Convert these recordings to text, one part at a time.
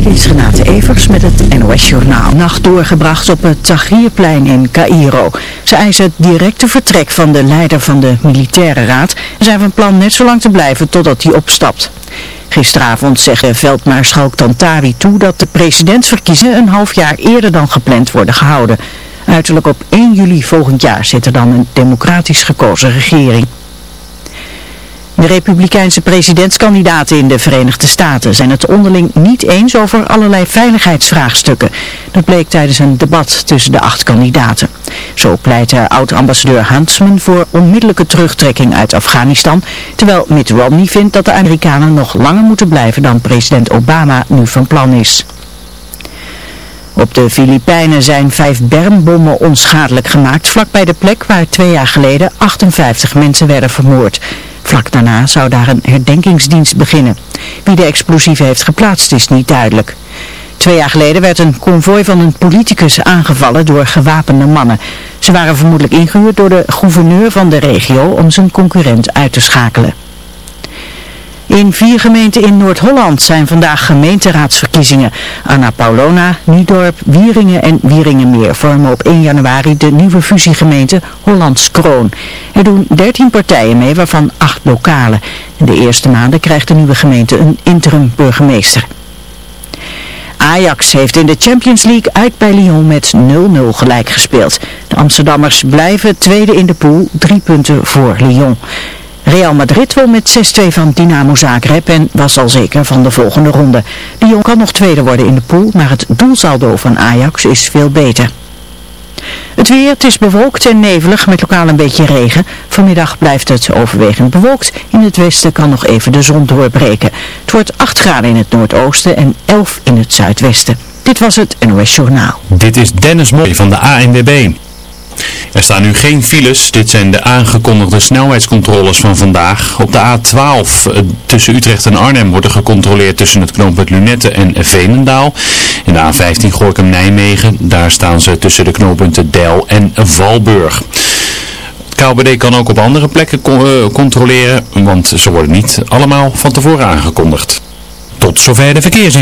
Dit is Renate Evers met het NOS Journaal. Nacht doorgebracht op het Tahrirplein in Cairo. Ze eisen het directe vertrek van de leider van de militaire raad en zijn van plan net zo lang te blijven totdat hij opstapt. Gisteravond zegde veldmaarschalk Tantawi toe dat de presidentsverkiezingen een half jaar eerder dan gepland worden gehouden. Uiterlijk op 1 juli volgend jaar zit er dan een democratisch gekozen regering. De republikeinse presidentskandidaten in de Verenigde Staten zijn het onderling niet eens over allerlei veiligheidsvraagstukken. Dat bleek tijdens een debat tussen de acht kandidaten. Zo pleitte oud-ambassadeur Huntsman voor onmiddellijke terugtrekking uit Afghanistan, terwijl Mitt Romney vindt dat de Amerikanen nog langer moeten blijven dan president Obama nu van plan is. Op de Filipijnen zijn vijf bermbommen onschadelijk gemaakt vlakbij de plek waar twee jaar geleden 58 mensen werden vermoord. Vlak daarna zou daar een herdenkingsdienst beginnen. Wie de explosieven heeft geplaatst is niet duidelijk. Twee jaar geleden werd een konvooi van een politicus aangevallen door gewapende mannen. Ze waren vermoedelijk ingehuurd door de gouverneur van de regio om zijn concurrent uit te schakelen. In vier gemeenten in Noord-Holland zijn vandaag gemeenteraadsverkiezingen. Anna Paulona, Niedorp, Wieringen en Wieringenmeer vormen op 1 januari de nieuwe fusiegemeente Hollands Kroon. Er doen 13 partijen mee, waarvan 8 lokale. In de eerste maanden krijgt de nieuwe gemeente een interim burgemeester. Ajax heeft in de Champions League uit bij Lyon met 0-0 gelijk gespeeld. De Amsterdammers blijven tweede in de pool, drie punten voor Lyon. Real Madrid won met 6-2 van Dynamo Zagreb en was al zeker van de volgende ronde. Lyon kan nog tweede worden in de pool, maar het doelsaldo van Ajax is veel beter. Het weer, het is bewolkt en nevelig met lokaal een beetje regen. Vanmiddag blijft het overwegend bewolkt. In het westen kan nog even de zon doorbreken. Het wordt 8 graden in het noordoosten en 11 in het zuidwesten. Dit was het NOS Journaal. Dit is Dennis Mooi van de ANWB. Er staan nu geen files. Dit zijn de aangekondigde snelheidscontroles van vandaag. Op de A12 eh, tussen Utrecht en Arnhem wordt er gecontroleerd tussen het knooppunt Lunette en Veenendaal. In de A15 Gorkum-Nijmegen, daar staan ze tussen de knooppunten Del en Valburg. KLBD kan ook op andere plekken eh, controleren, want ze worden niet allemaal van tevoren aangekondigd. Tot zover de verkeers.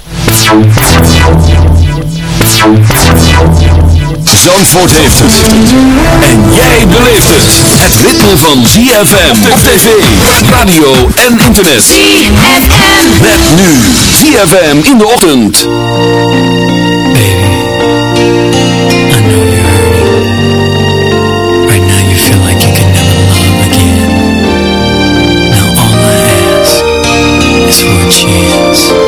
Zandvoort heeft het. En jij beleeft het. Het ritme van ZFM op tv, radio en internet. ZFM. Met nu ZFM in de ochtend. Baby, I know you're hurting. Right now you feel like you can never love again. Now all I ask is for a chance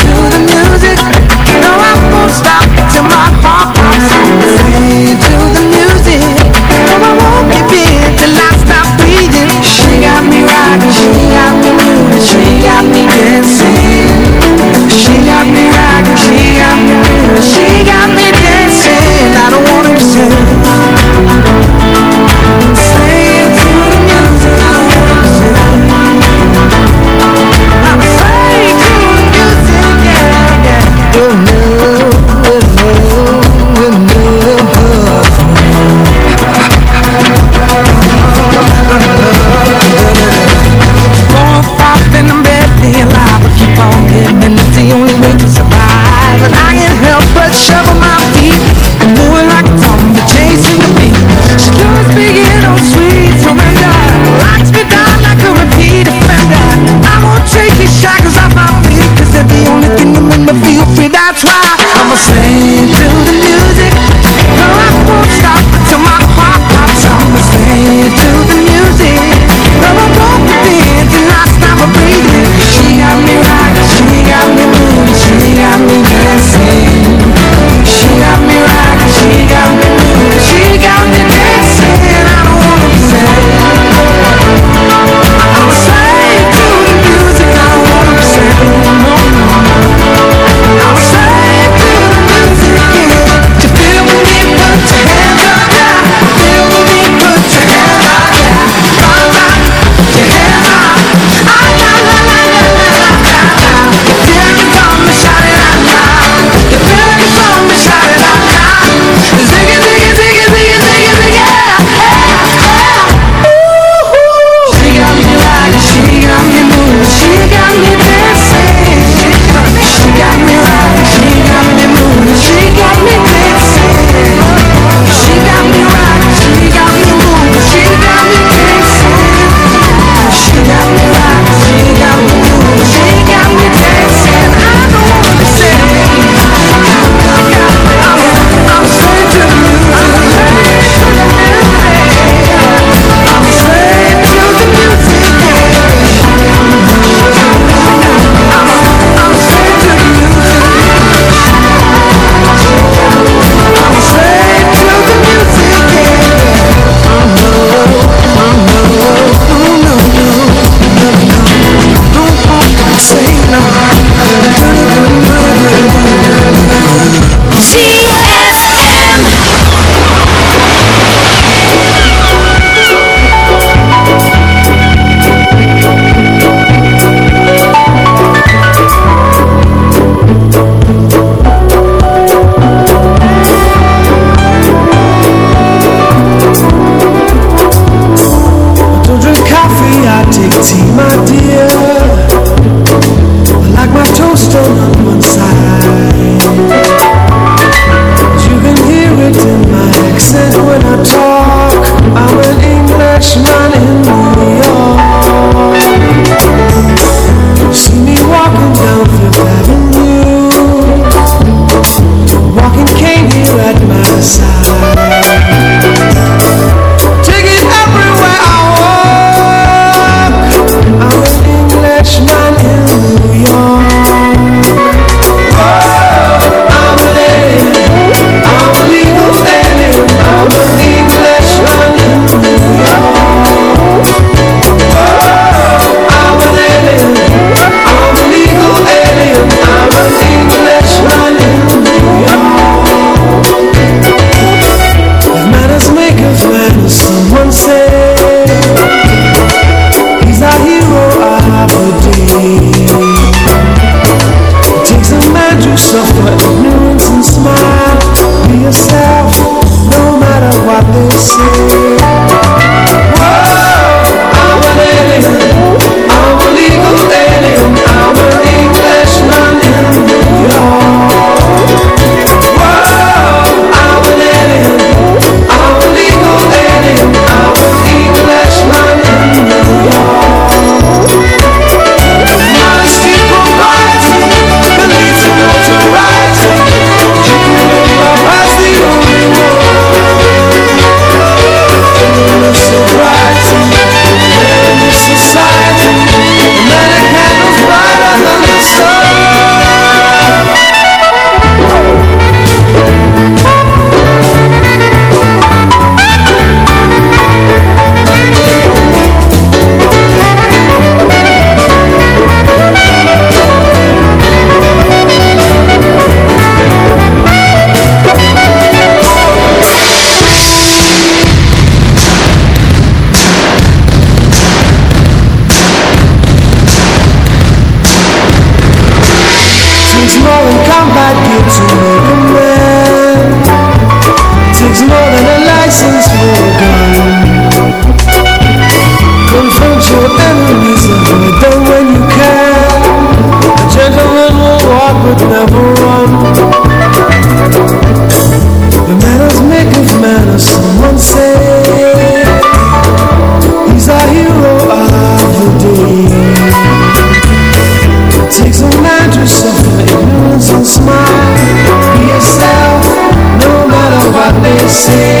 você.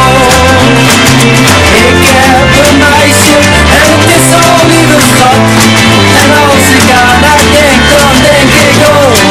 the clock And I'll see God, I can't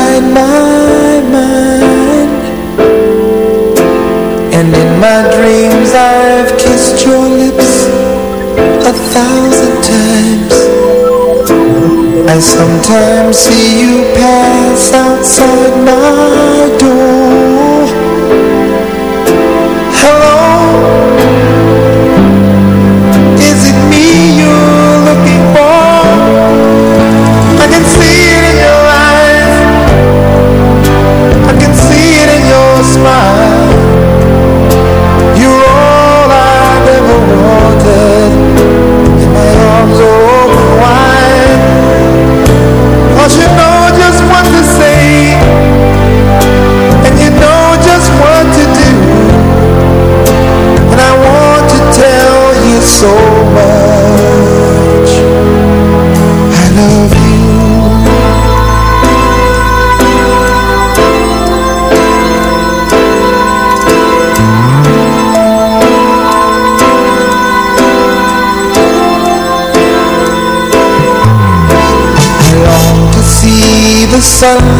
I've kissed your lips a thousand times. I sometimes see you pass outside my coração.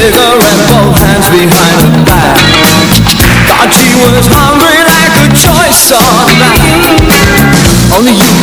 cigarette, both hands behind her back. Thought she was hungry like a choice on that. Only you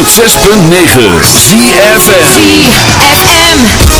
106.9 ZFM ZFM.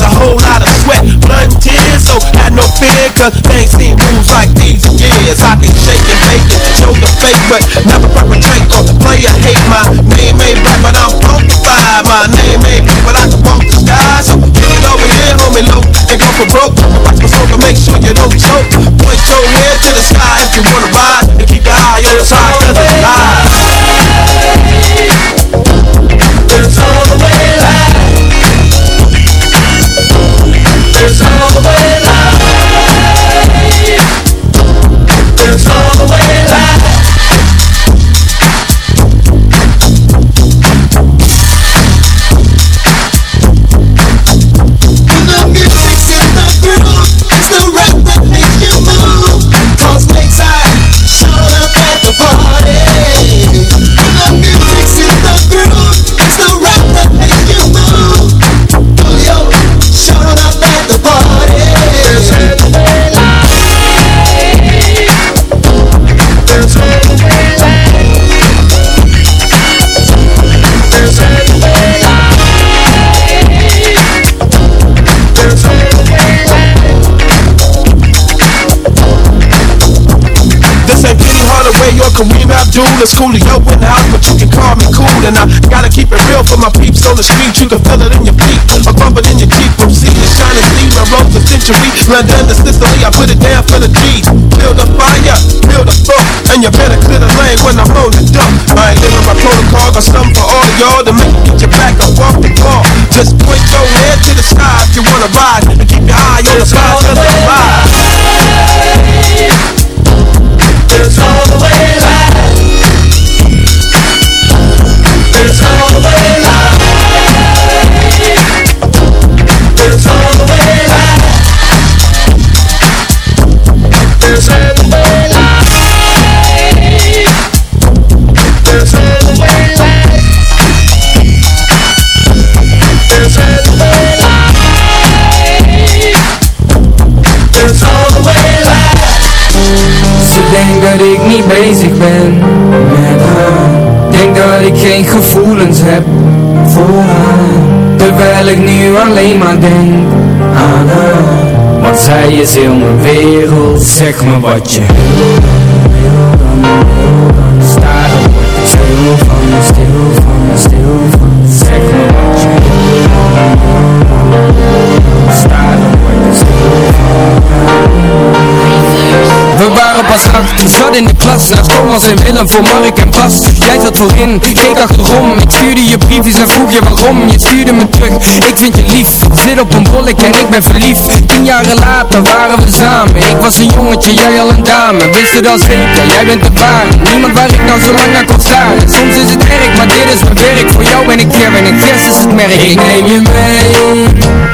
A whole lot of sweat, blood, tears. So have no fear, cause ain't seen moves like these in years. I can shaking, bake show the fake, but never perpetrate or play or hate. My name ain't black, but I'm funkified. My name ain't blue, but I can walk the sky. So kick it over here, homie, low, and go for broke. Watch my smoke and make sure you don't choke. Point your head to the sky if you wanna ride, Kareem Abdul. It's Coolio in the house, but you can call me cool. And I gotta keep it real for my peeps on the street. You can feel it in your feet, or bump it in your Jeep. From sea to shining sea, my road to century. London to Sicily, I put it down for the G's. Build a fire, build a book, and you better clear the lane when I'm on the dump. I ain't living my protocol, got something for all of y'all to make you get your back up off the ball. Just point your head to the sky if you wanna ride, and keep your eye on the prize, cause it's live. Ik niet bezig ben met haar. Denk dat ik geen gevoelens heb voor haar. Terwijl ik nu alleen maar denk aan haar. Want zij is heel mijn wereld Zeg me wat je wil. Dan, wil dan, wil dan. Sta er word ik stil van, stil Thomas en Willem voor Mark en Bas. Jij zat voorin, keek achterom. Ik stuurde je briefjes en vroeg je waarom. Je stuurde me terug, ik vind je lief. Zit op een bollek en ik ben verliefd. Tien jaren later waren we samen. Ik was een jongetje, jij al een dame. Wist het al zeker, jij bent de ware Niemand waar ik nou zo lang naar kon staan Soms is het erg, maar dit is mijn werk. Voor jou ben ik Kevin en Chris is het merk. Ik neem je mee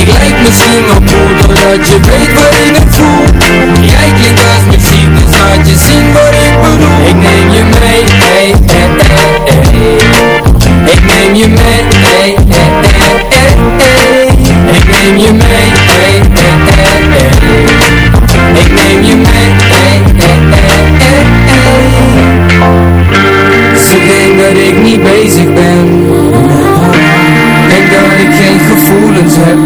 Ik lijk misschien wel cool Doordat je weet wat ik het voel Jij klinkt als muziek Dus laat je zien wat ik bedoel Ik neem je mee, hey, hey, hey, hey. Ik neem je mee, hey, hey, hey, hey. Ik neem je mee, hey, hey. Ik neem je mee, hey, hey, hey, hey. Ze denkt dat ik niet bezig ben dat ik geen gevoelens heb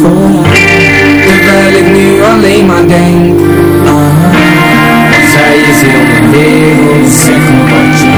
voor Terwijl ik nu alleen maar denk ah, Zij is heel de wereld, zeg me wat je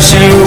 she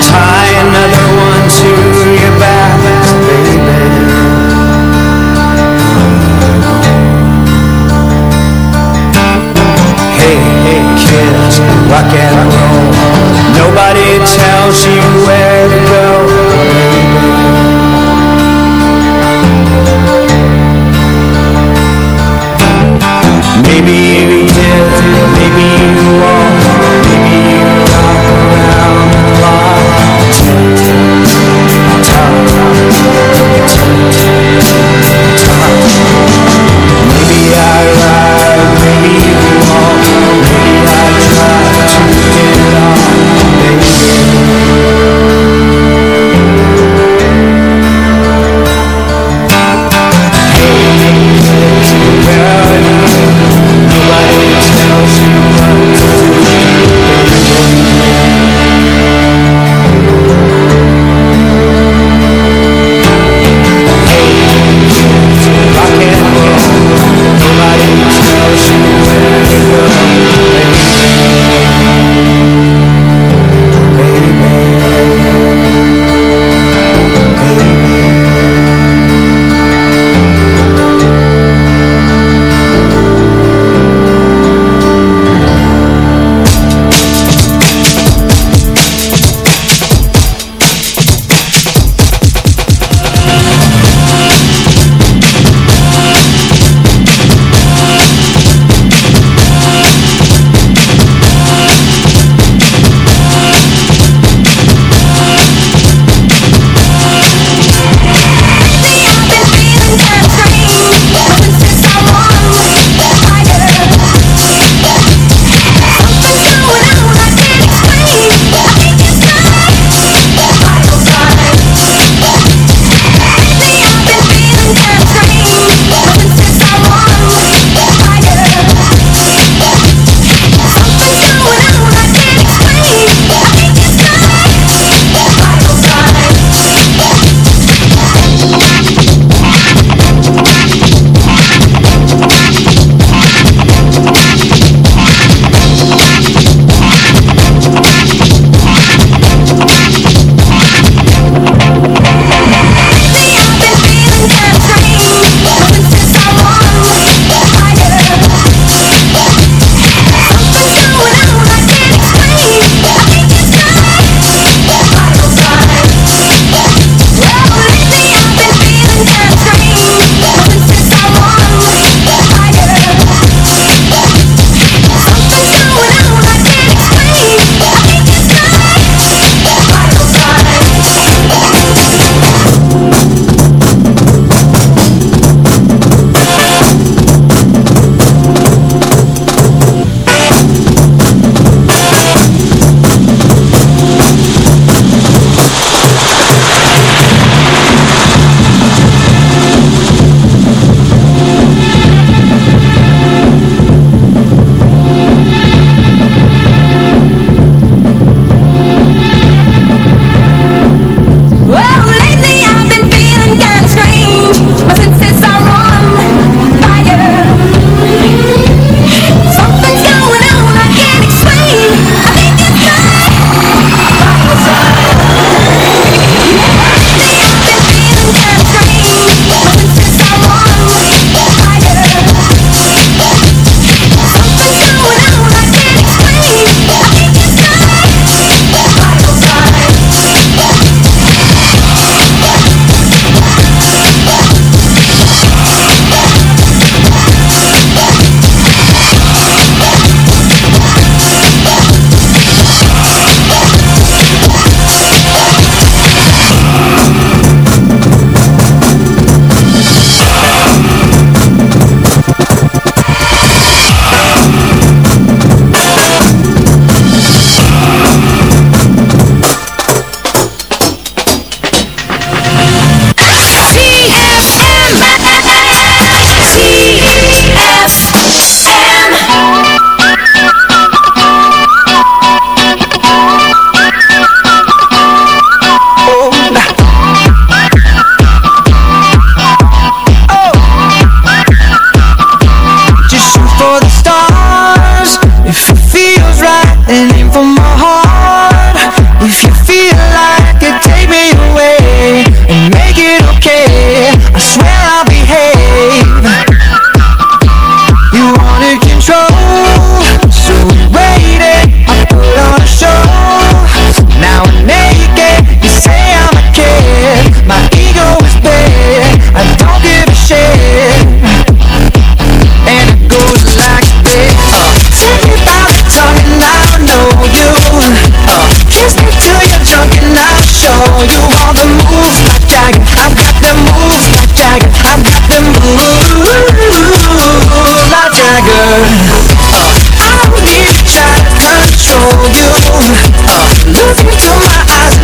time Look into my eyes